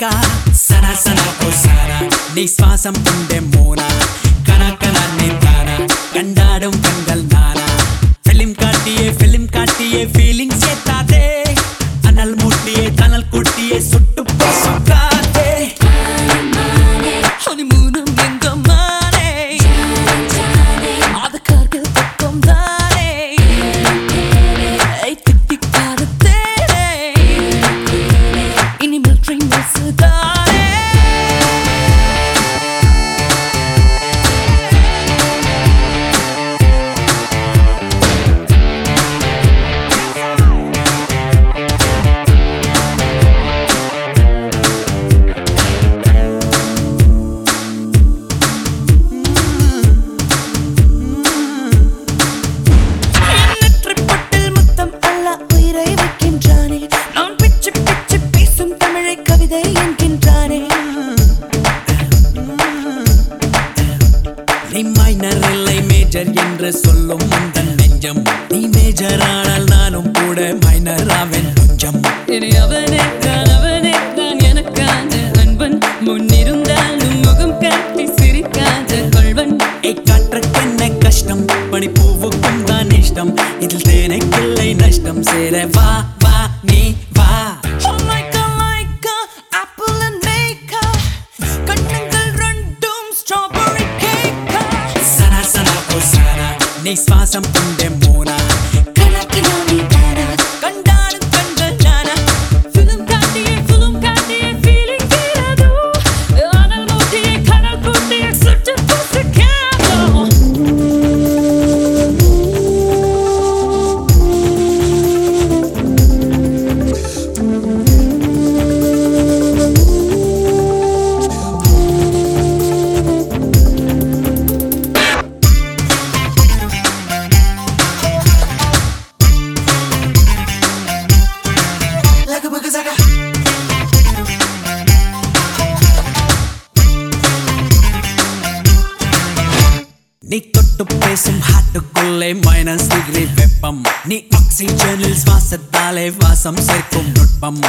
Strawberry cake సనా ఓ సారా. నీ శ్వాసం ఉండే మోనా. நீ மைனர் இல்லை மேஜர் என்று சொல்லும் அந்த நெஞ்சம். நீ மேஜர் ஆனால் நானும் கூட மைனர் ஆவேன் கொஞ்சம் இனி அவனே தான் அவனே தான் எனக்கான அன்பன். முன்னிருந்தாலும் முகம் காட்டி சிரிக்காத கொள்வன். ஏய் காற்றுக்கு என்ன கஷ்டம் பனிப்பூவுக்கும் தான் இஷ்டம். இதில் தேனைக்கில்லை நஷ்டம். சேர வா வா நீ சாரா நீ சுவாசம் உண்டே நீ தொட்டு பேசும் ஹாட்டுக்குள்ளே மைனஸ் டிகிரி வெப்பம். நீ ஆக்சிஜனில் சுவாசத்தாலே வாசம் சேர்க்கும் நுட்பம்.